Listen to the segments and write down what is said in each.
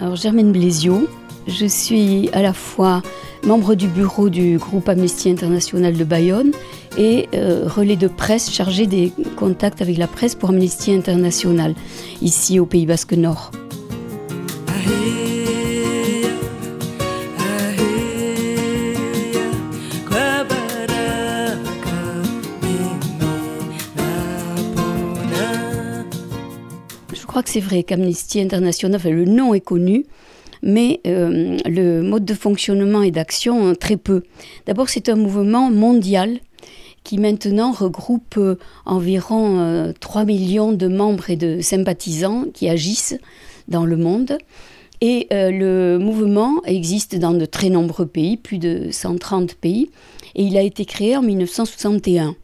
Alors Germaine Blésio, je suis à la fois membre du bureau du groupe Amnesty International de Bayonne et euh, relais de presse chargé des contacts avec la presse pour Amnesty International ici au Pays Basque Nord. C'est vrai qu'Amnesty International, le nom est connu, mais euh, le mode de fonctionnement et d'action, très peu. D'abord, c'est un mouvement mondial qui maintenant regroupe euh, environ 3 euh, millions de membres et de sympathisants qui agissent dans le monde. Et le mouvement existe dans de très nombreux pays, plus de 130 pays, et il a été créé en 1961.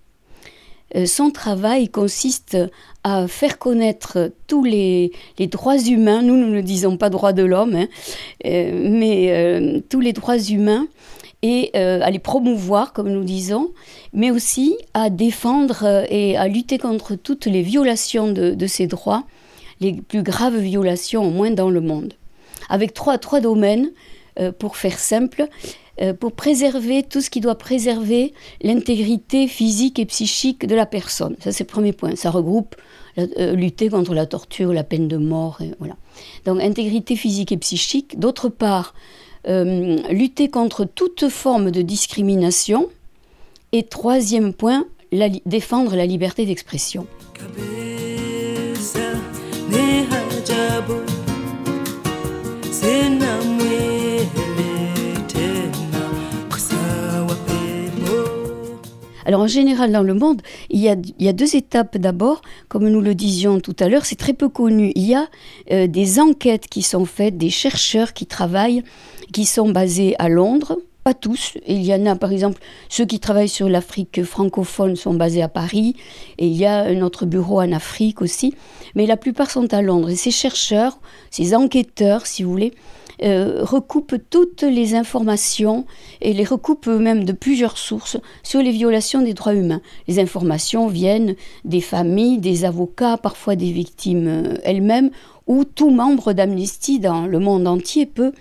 Euh, son travail consiste à faire connaître tous les, droits humains, nous, ne disons pas droits de l'homme, hein, euh, mais euh, tous les droits humains et à les promouvoir, comme nous disons, mais aussi à défendre et à lutter contre toutes les violations de, ces droits, les plus graves violations au moins dans le monde. Avec trois, domaines, pour faire simple, pour préserver tout ce qui doit préserver l'intégrité physique et psychique de la personne. Ça, c'est le premier point. Ça regroupe euh, lutter contre la torture, la peine de mort. Voilà. Donc, intégrité physique et psychique. D'autre part, euh, lutter contre toute forme de discrimination. Et troisième point, défendre la liberté d'expression. Alors en général dans le monde, il y a, deux étapes d'abord, comme nous le disions tout à l'heure, c'est très peu connu. Il y a euh, des enquêtes qui sont faites, des chercheurs qui travaillent, qui sont basés à Londres, pas tous. Il y en a, par exemple, ceux qui travaillent sur l'Afrique francophone sont basés à Paris, et il y a un autre bureau en Afrique aussi, mais la plupart sont à Londres. Et ces chercheurs, ces enquêteurs, si vous voulez, euh, recoupe toutes les informations et les recoupe même de plusieurs sources sur les violations des droits humains. Les informations viennent des familles, des avocats, parfois des victimes euh, elles-mêmes, ou tout membre d'Amnesty dans le monde entier peut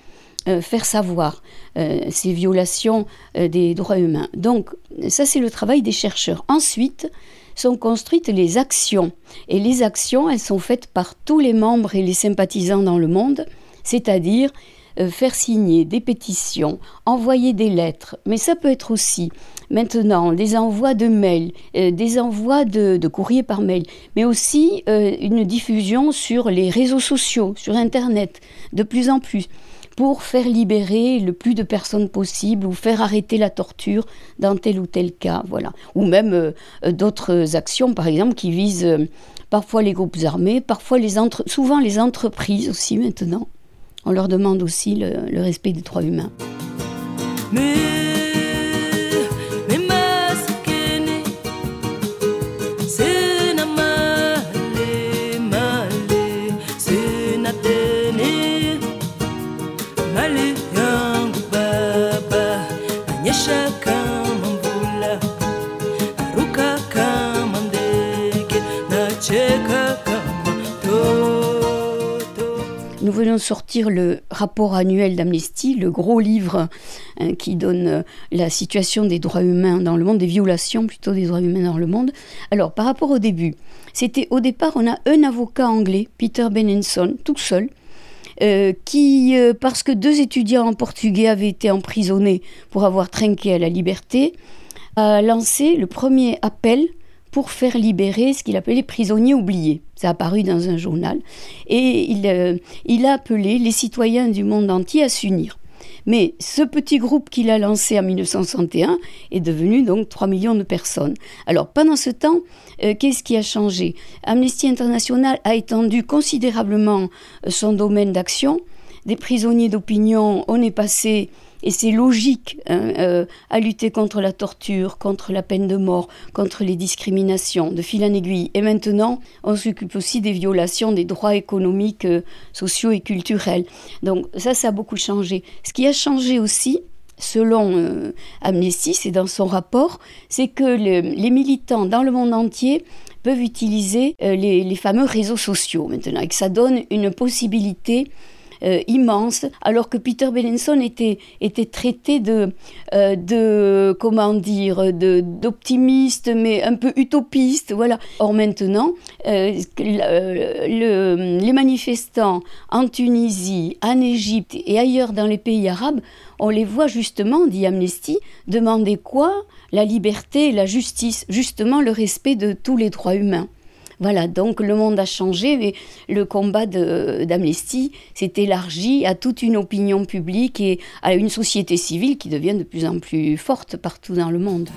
euh, faire savoir ces violations des droits humains. Donc ça c'est le travail des chercheurs. Ensuite, sont construites les actions. Et les actions, elles sont faites par tous les membres et les sympathisants dans le monde c'est-à-dire euh, faire signer des pétitions, envoyer des lettres, mais ça peut être aussi maintenant des envois de mails, euh, des envois de, courriers par mail, mais aussi euh, une diffusion sur les réseaux sociaux, sur Internet, de plus en plus pour faire libérer le plus de personnes possible ou faire arrêter la torture dans tel ou tel cas, voilà. Ou même d'autres actions, par exemple, qui visent parfois les groupes armés, parfois les entre... souvent les entreprises aussi maintenant on leur demande aussi le, respect des droits humains. Sortir le rapport annuel d'Amnesty, le gros livre hein, qui donne euh, la situation des droits humains dans le monde, des violations plutôt des droits humains dans le monde. Alors, par rapport au début, c'était au départ, on a un avocat anglais, Peter Benenson, tout seul, euh, qui, euh, parce que deux étudiants en portugais avaient été emprisonnés pour avoir trinqué à la liberté, a lancé le premier appel pour faire libérer ce qu'il appelait les prisonniers oubliés. Ça a apparu dans un journal. Et il, euh, il a appelé les citoyens du monde entier à s'unir. Mais ce petit groupe qu'il a lancé en 1961 est devenu donc 3 millions de personnes. Alors pendant ce temps, euh, qu'est-ce qui a changé? Amnesty International a étendu considérablement euh, son domaine d'action. Des prisonniers d'opinion, on est passé et c'est logique hein, euh, à lutter contre la torture, contre la peine de mort, contre les discriminations, de fil en aiguille. Et maintenant, on s'occupe aussi des violations des droits économiques, euh, sociaux et culturels. Donc ça, ça a beaucoup changé. Ce qui a changé aussi, selon euh, Amnesty, c'est dans son rapport, c'est que les militants dans le monde entier peuvent utiliser les, les, fameux réseaux sociaux maintenant et que ça donne une possibilité immense, alors que Peter Bellenson était, traité de, de comment dire, d'optimiste, mais un peu utopiste, voilà. Or maintenant, le, les manifestants en Tunisie, en Égypte et ailleurs dans les pays arabes, on les voit justement, dit Amnesty, demander quoi? La liberté, la justice, justement le respect de tous les droits humains. Voilà, donc le monde a changé, mais le combat d'Amnesty s'est élargi à toute une opinion publique et à une société civile qui devient de plus en plus forte partout dans le monde.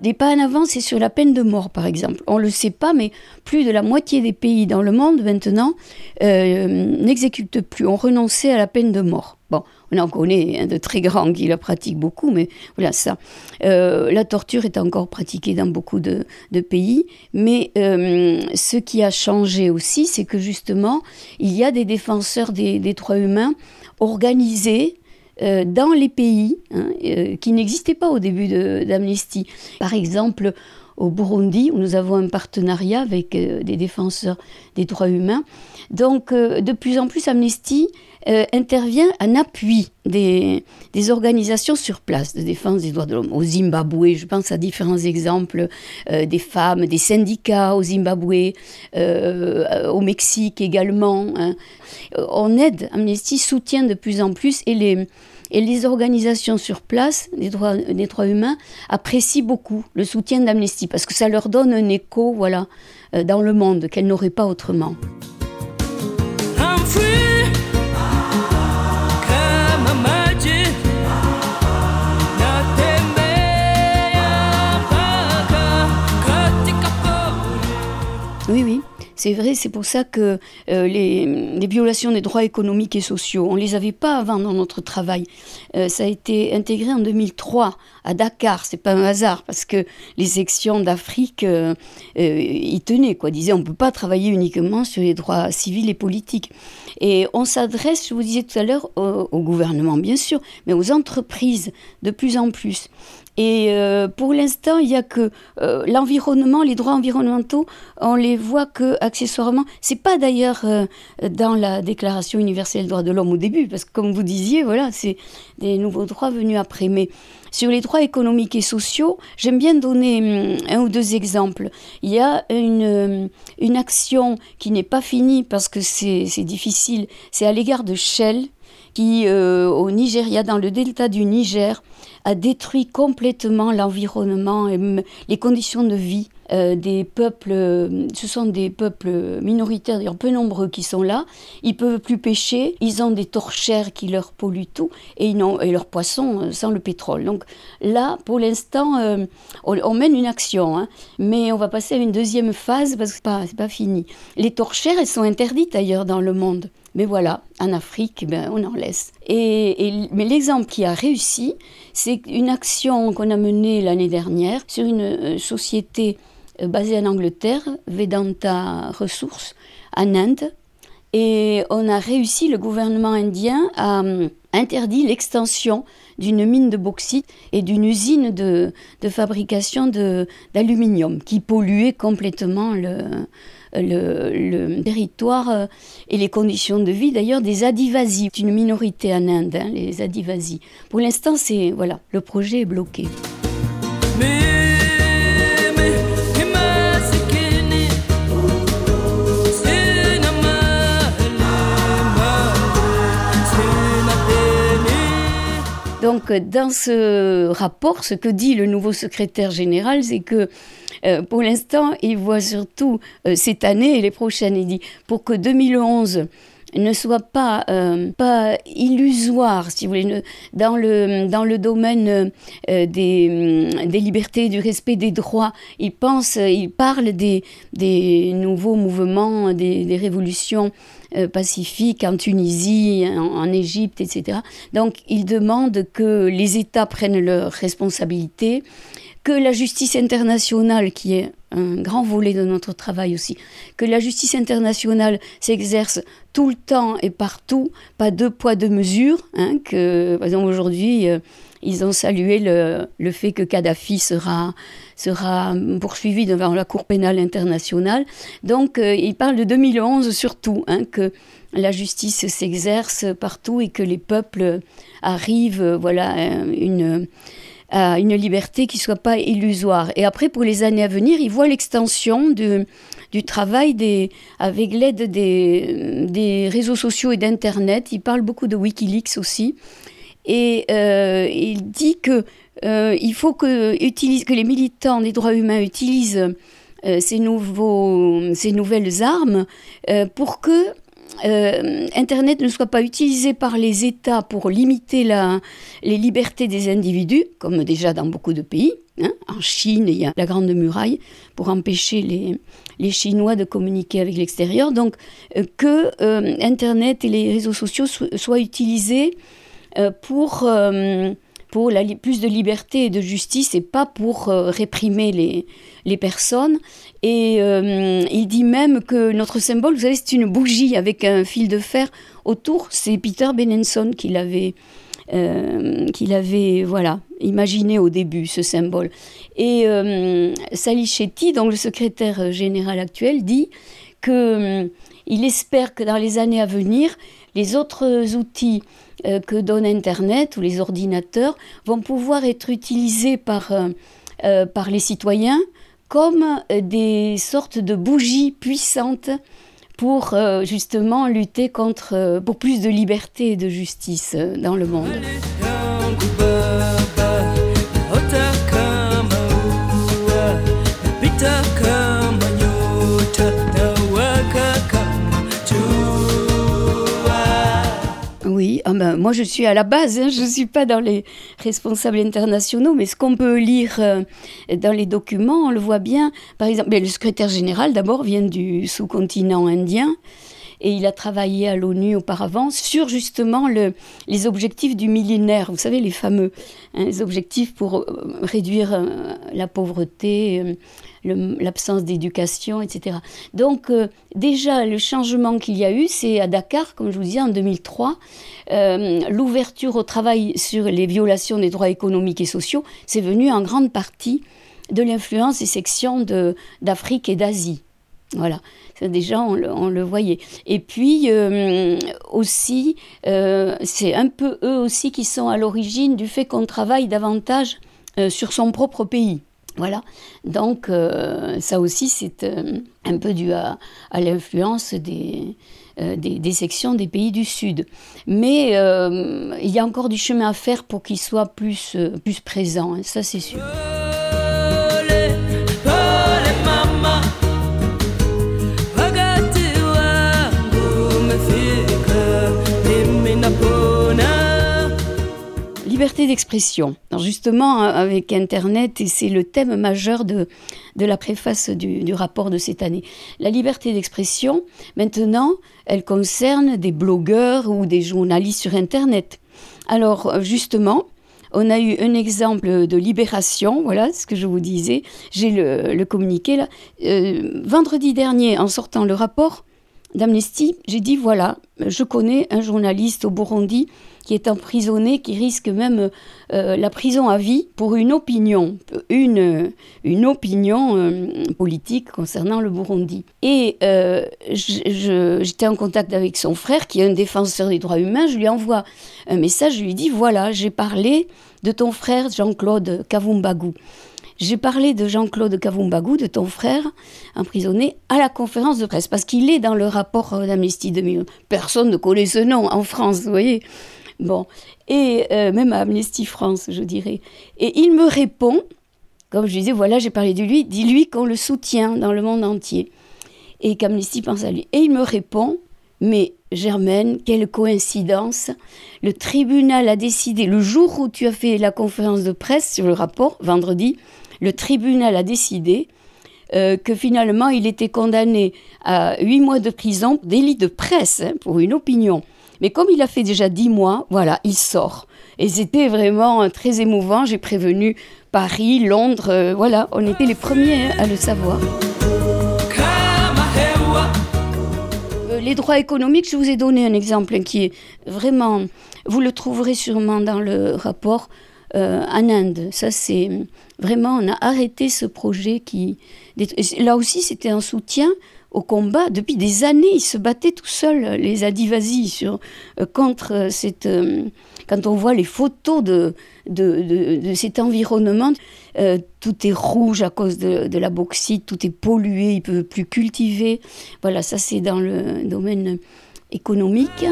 Des pas en avant, c'est sur la peine de mort, par exemple. On ne le sait pas, mais plus de la moitié des pays dans le monde, maintenant, euh, n'exécutent plus, ont renoncé à la peine de mort. Bon, on en connaît de très grands qui la pratiquent beaucoup, mais voilà ça. Euh, la torture est encore pratiquée dans beaucoup de, pays, mais euh, ce qui a changé aussi, c'est que justement, il y a des défenseurs des droits humains organisés euh, dans les pays hein, euh, qui n'existaient pas au début d'Amnesty. Par exemple, au Burundi, où nous avons un partenariat avec euh, des défenseurs des droits humains. Donc, de plus en plus, Amnesty intervient en appui des, organisations sur place de défense des droits de l'homme. Au Zimbabwe, je pense à différents exemples des femmes, des syndicats au Zimbabwe, au Mexique également. Hein. On aide, Amnesty soutient de plus en plus et les, et les organisations sur place des droits, des droits humains apprécient beaucoup le soutien d'Amnesty parce que ça leur donne un écho voilà, euh, dans le monde qu'elles n'auraient pas autrement. Oui, oui. C'est vrai, c'est pour ça que euh, les, violations des droits économiques et sociaux, on ne les avait pas avant dans notre travail. Euh, ça a été intégré en 2003 à Dakar. C'est pas un hasard parce que les sections d'Afrique euh, y tenaient, quoi. Disaient on ne peut pas travailler uniquement sur les droits civils et politiques. Et on s'adresse, je vous disais tout à l'heure, au gouvernement bien sûr, mais aux entreprises de plus en plus. Et euh, pour l'instant, il n'y a que euh, l'environnement, les droits environnementaux, on les voit que accessoirement. C'est pas d'ailleurs euh, dans la Déclaration universelle des droits de l'homme au début, parce que comme vous disiez, voilà, c'est des nouveaux droits venus après. Mais sur les droits économiques et sociaux, j'aime bien donner hum, un ou deux exemples. Il y a une, une action qui n'est pas finie parce que c'est difficile, c'est à l'égard de Shell qui, au Nigeria, dans le delta du Niger, a détruit complètement l'environnement et les conditions de vie euh, des peuples, ce sont des peuples minoritaires, peu nombreux qui sont là. Ils peuvent plus pêcher, ils ont des torchères qui leur polluent tout et, ils et leurs poissons euh, sans le pétrole. Donc là, pour l'instant, euh, on, mène une action, hein. mais on va passer à une deuxième phase parce que c'est pas, pas fini. Les torchères, elles sont interdites ailleurs dans le monde. Mais voilà, en Afrique, ben, on en laisse. Et, mais l'exemple qui a réussi, c'est une action qu'on a menée l'année dernière sur une société euh, basé en Angleterre, Vedanta Resources, en Inde. Et on a réussi, le gouvernement indien a hum, interdit l'extension d'une mine de bauxite et d'une usine de fabrication d'aluminium qui polluait complètement le, le, territoire euh, et les conditions de vie d'ailleurs des Adivasis, une minorité en Inde, hein, les Adivasis. Pour l'instant, c'est voilà, le projet est bloqué. Donc, dans ce rapport, ce que dit le nouveau secrétaire général, c'est que euh, pour l'instant, il voit surtout euh, cette année et les prochaines. Il dit pour que 2011 ne soit pas, euh, pas illusoire, si vous voulez, dans le, dans le domaine des, des, libertés, du respect des droits. Il pense, il parle des, des nouveaux mouvements, des, révolutions euh, pacifique en Tunisie, en, Égypte, etc. Donc il demande que les États prennent leurs responsabilités, que la justice internationale, qui est un grand volet de notre travail aussi, que la justice internationale s'exerce tout le temps et partout, pas deux poids, deux mesures, hein, que par exemple aujourd'hui, euh, ils ont salué le, fait que Kadhafi sera, poursuivi devant la Cour pénale internationale. Donc euh, ils parlent de 2011 surtout, hein, que la justice s'exerce partout et que les peuples arrivent euh, voilà, à une, à une liberté qui ne soit pas illusoire. Et après, pour les années à venir, ils voient l'extension du travail avec l'aide des, réseaux sociaux et d'Internet. Il parle beaucoup de Wikileaks aussi. Et euh, il dit que euh, faut que, utilise, que les militants des droits humains utilisent ces, nouveaux, ces nouvelles armes pour que euh, Internet ne soit pas utilisé par les États pour limiter les libertés des individus, comme déjà dans beaucoup de pays. Hein. En Chine, il y a la Grande Muraille pour empêcher les, les Chinois de communiquer avec l'extérieur. Donc, euh, que euh, Internet et les réseaux sociaux soient utilisés pour pour plus de liberté et de justice et pas pour euh, réprimer les, les personnes. Et euh, il dit même que notre symbole, vous savez, c'est une bougie avec un fil de fer autour. C'est Peter Benenson qui l'avait, euh, qui l'avait voilà, imaginé au début, ce symbole. Et Sally Chetty, donc le secrétaire général actuel, dit que il espère que dans les années à venir, les autres outils que donne Internet ou les ordinateurs vont pouvoir être utilisés par, euh, euh, par les citoyens comme des sortes de bougies puissantes pour justement lutter contre, pour plus de liberté et de justice dans le monde. Moi je suis à la base, hein, je ne suis pas dans les responsables internationaux, mais ce qu'on peut lire euh, dans les documents, on le voit bien. Par exemple, ben, le secrétaire général d'abord vient du sous-continent indien et il a travaillé à l'ONU auparavant sur justement le, les objectifs du millénaire, vous savez, les fameux hein, les objectifs pour euh, réduire euh, la pauvreté, l'absence d'éducation, etc. Donc euh, déjà, le changement qu'il y a eu, c'est à Dakar, comme je vous disais, en 2003, euh, l'ouverture au travail sur les violations des droits économiques et sociaux, c'est venu en grande partie de l'influence des sections d'Afrique et d'Asie. Voilà, déjà on le, voyait. Et puis euh, aussi, c'est un peu eux aussi qui sont à l'origine du fait qu'on travaille davantage sur son propre pays. Voilà, donc euh, ça aussi c'est euh, un peu dû à, l'influence des, euh, des, sections des pays du Sud. Mais il y a encore du chemin à faire pour qu'il soit plus, plus présent, hein, ça c'est sûr. Liberté d'expression. Justement, hein, avec Internet, et c'est le thème majeur de, de la préface du, rapport de cette année. La liberté d'expression, maintenant, elle concerne des blogueurs ou des journalistes sur Internet. Alors, justement, on a eu un exemple de libération, voilà ce que je vous disais. J'ai le, le, communiqué là. Euh, vendredi dernier, en sortant le rapport d'Amnesty, j'ai dit voilà, je connais un journaliste au Burundi qui est emprisonné, qui risque même euh, la prison à vie pour une opinion, une, une opinion euh, politique concernant le Burundi. Et euh, j'étais en contact avec son frère, qui est un défenseur des droits humains. Je lui envoie un message, je lui dis voilà, j'ai parlé de ton frère Jean-Claude Kavumbagou. J'ai parlé de Jean-Claude Kavumbagou, de ton frère, emprisonné, à la conférence de presse, parce qu'il est dans le rapport d'Amnesty 2000. Personne ne connaît ce nom en France, vous voyez. Bon, et euh, même à Amnesty France, je dirais. Et il me répond, comme je disais, voilà, j'ai parlé de lui, dis-lui qu'on le soutient dans le monde entier. Et qu'Amnesty pense à lui. Et il me répond, mais Germaine, quelle coïncidence. Le tribunal a décidé, le jour où tu as fait la conférence de presse sur le rapport, vendredi, le tribunal a décidé euh, que finalement il était condamné à huit mois de prison, délit de presse, hein, pour une opinion. Mais comme il a fait déjà dix mois, voilà, il sort. Et c'était vraiment très émouvant. J'ai prévenu Paris, Londres, voilà, on était les premiers à le savoir. les droits économiques, je vous ai donné un exemple qui est vraiment, vous le trouverez sûrement dans le rapport euh, en Inde. Ça, c'est vraiment, on a arrêté ce projet qui. Là aussi, c'était un soutien au combat. Depuis des années, ils se battaient tout seuls, les Adivasi, euh, contre cette. Euh, quand on voit les photos de, de, de, cet environnement, tout est rouge à cause de, de, la bauxite, tout est pollué, ils ne peuvent plus cultiver. Voilà, ça c'est dans le domaine économique.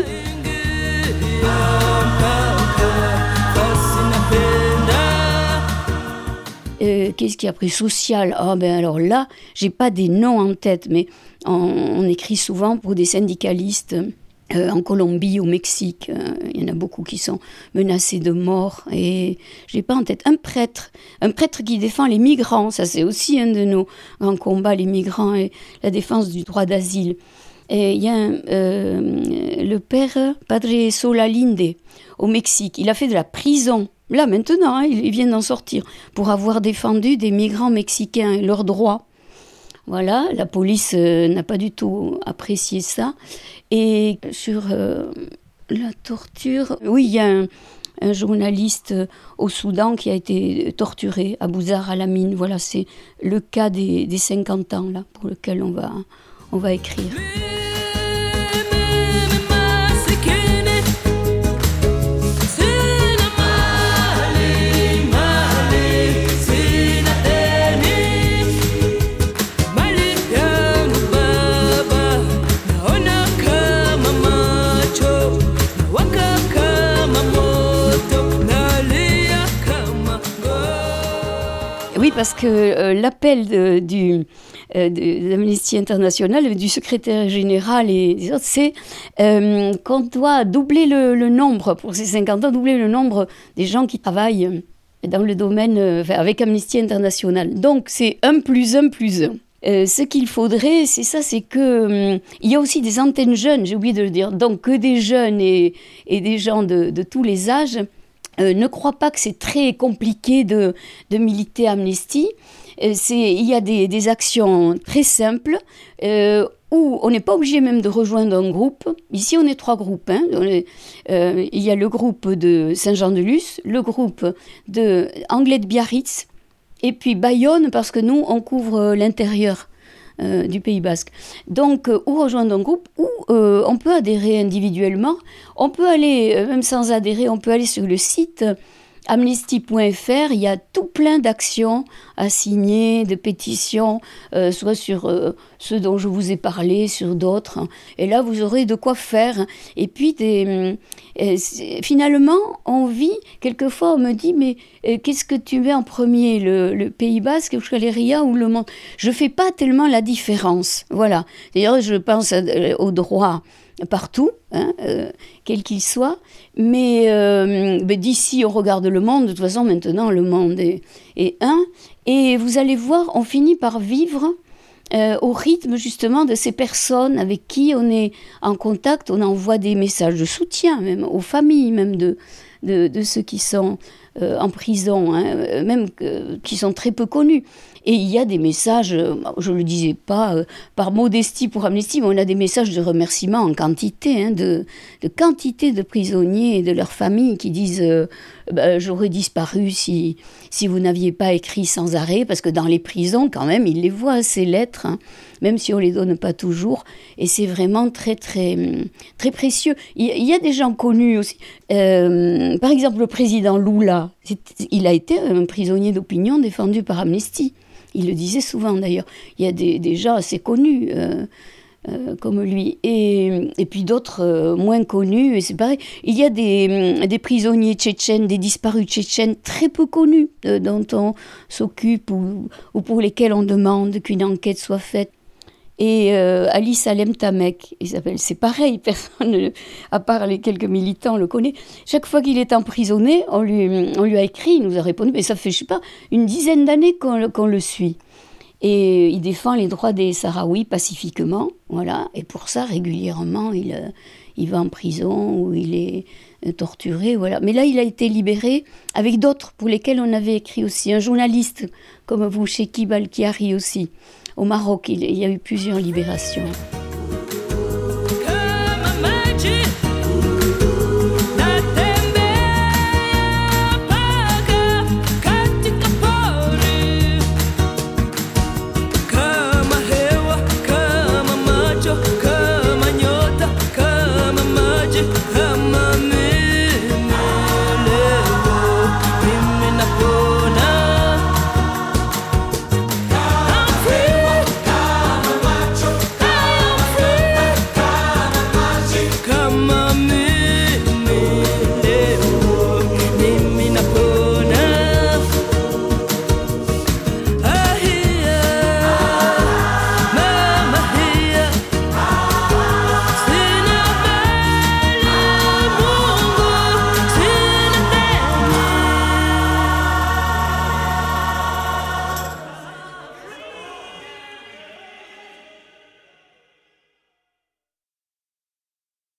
Euh, qu'est-ce qui a pris social? Ah ben alors là, j'ai pas des noms en tête, mais on, écrit souvent pour des syndicalistes. Euh, en Colombie, au Mexique, euh, il y en a beaucoup qui sont menacés de mort. Et j'ai pas en tête un prêtre, un prêtre qui défend les migrants. Ça, c'est aussi un de nos grands combats, les migrants et la défense du droit d'asile. Et il y a le père Padre Solalinde au Mexique. Il a fait de la prison Là, maintenant, hein, ils viennent d'en sortir pour avoir défendu des migrants mexicains et leurs droits. Voilà, la police euh, n'a pas du tout apprécié ça. Et sur euh, la torture, oui, il y a un, journaliste euh, au Soudan qui a été torturé à Bouzar à la mine. Voilà, c'est le cas des, des, 50 ans là, pour lequel on va, on va écrire. Parce que euh, l'appel de, du, euh, l'Amnesty International, du secrétaire général et des autres, c'est euh, qu'on doit doubler le, nombre, pour ces 50 ans, doubler le nombre des gens qui travaillent dans le domaine avec Amnesty International. Donc c'est 1 plus 1 plus 1. ce qu'il faudrait, c'est ça, c'est que il y a aussi des antennes jeunes, j'ai oublié de le dire, donc que des jeunes et, des gens de tous les âges euh, ne crois pas que c'est très compliqué de, de militer Amnesty. Euh, il y a des, des, actions très simples euh, où on n'est pas obligé même de rejoindre un groupe. Ici, on est trois groupes. Hein. il y a le groupe de Saint-Jean-de-Luz, le groupe de de Biarritz, et puis Bayonne, parce que nous, on couvre l'intérieur euh, du Pays Basque. Donc, euh, ou rejoindre un groupe, ou euh, on peut adhérer individuellement. On peut aller, même sans adhérer, on peut aller sur le site amnesty.fr, il y a tout plein d'actions à signer, de pétitions, euh, soit sur euh, ceux dont je vous ai parlé, sur d'autres. Et là, vous aurez de quoi faire. Et puis, des, euh, finalement, on vit, quelquefois, on me dit, mais qu'est-ce que tu mets en premier, le, Pays Basque, le Galeria ou le monde? Je fais pas tellement la différence. Voilà. D'ailleurs, je pense au droit partout, hein, euh, quel qu'il soit. Mais, euh, d'ici, on regarde le monde. De toute façon, maintenant, le monde est, un. Et vous allez voir, on finit par vivre euh, au rythme justement de ces personnes avec qui on est en contact. On envoie des messages de soutien, même aux familles, même de, de, ceux qui sont en prison, hein, même qui sont très peu connus. Et il y a des messages, euh, je ne le disais pas euh, par modestie pour Amnesty, mais on a des messages de remerciement en quantité, hein, de, quantité de prisonniers et de leurs familles qui disent euh, bah, J'aurais disparu si, si vous n'aviez pas écrit sans arrêt, parce que dans les prisons, quand même, ils les voient, ces lettres, hein, même si on ne les donne pas toujours. Et c'est vraiment très, très, très précieux. Il, y a des gens connus aussi. par exemple, le président Lula, il a été un prisonnier d'opinion défendu par Amnesty. Il le disait souvent d'ailleurs. Il y a des, gens assez connus. Euh, euh, comme lui, et, puis d'autres euh, moins connus, et c'est pareil. Il y a des, des, prisonniers tchétchènes, des disparus tchétchènes très peu connus, dont on s'occupe ou, pour lesquels on demande qu'une enquête soit faite. Et euh, Ali Salem Tamek, il s'appelle, c'est pareil, personne, à part les quelques militants, le connaît. Chaque fois qu'il est emprisonné, on lui, a écrit, il nous a répondu, mais ça fait, je sais pas, une dizaine d'années qu'on le suit. Et il défend les droits des Sahraouis pacifiquement, voilà. Et pour ça, régulièrement, il, euh, va en prison ou il est euh, torturé, voilà. Mais là, il a été libéré avec d'autres pour lesquels on avait écrit aussi. Un journaliste comme vous, Shekib Al-Kiari aussi. Au Maroc, il, y a eu plusieurs libérations.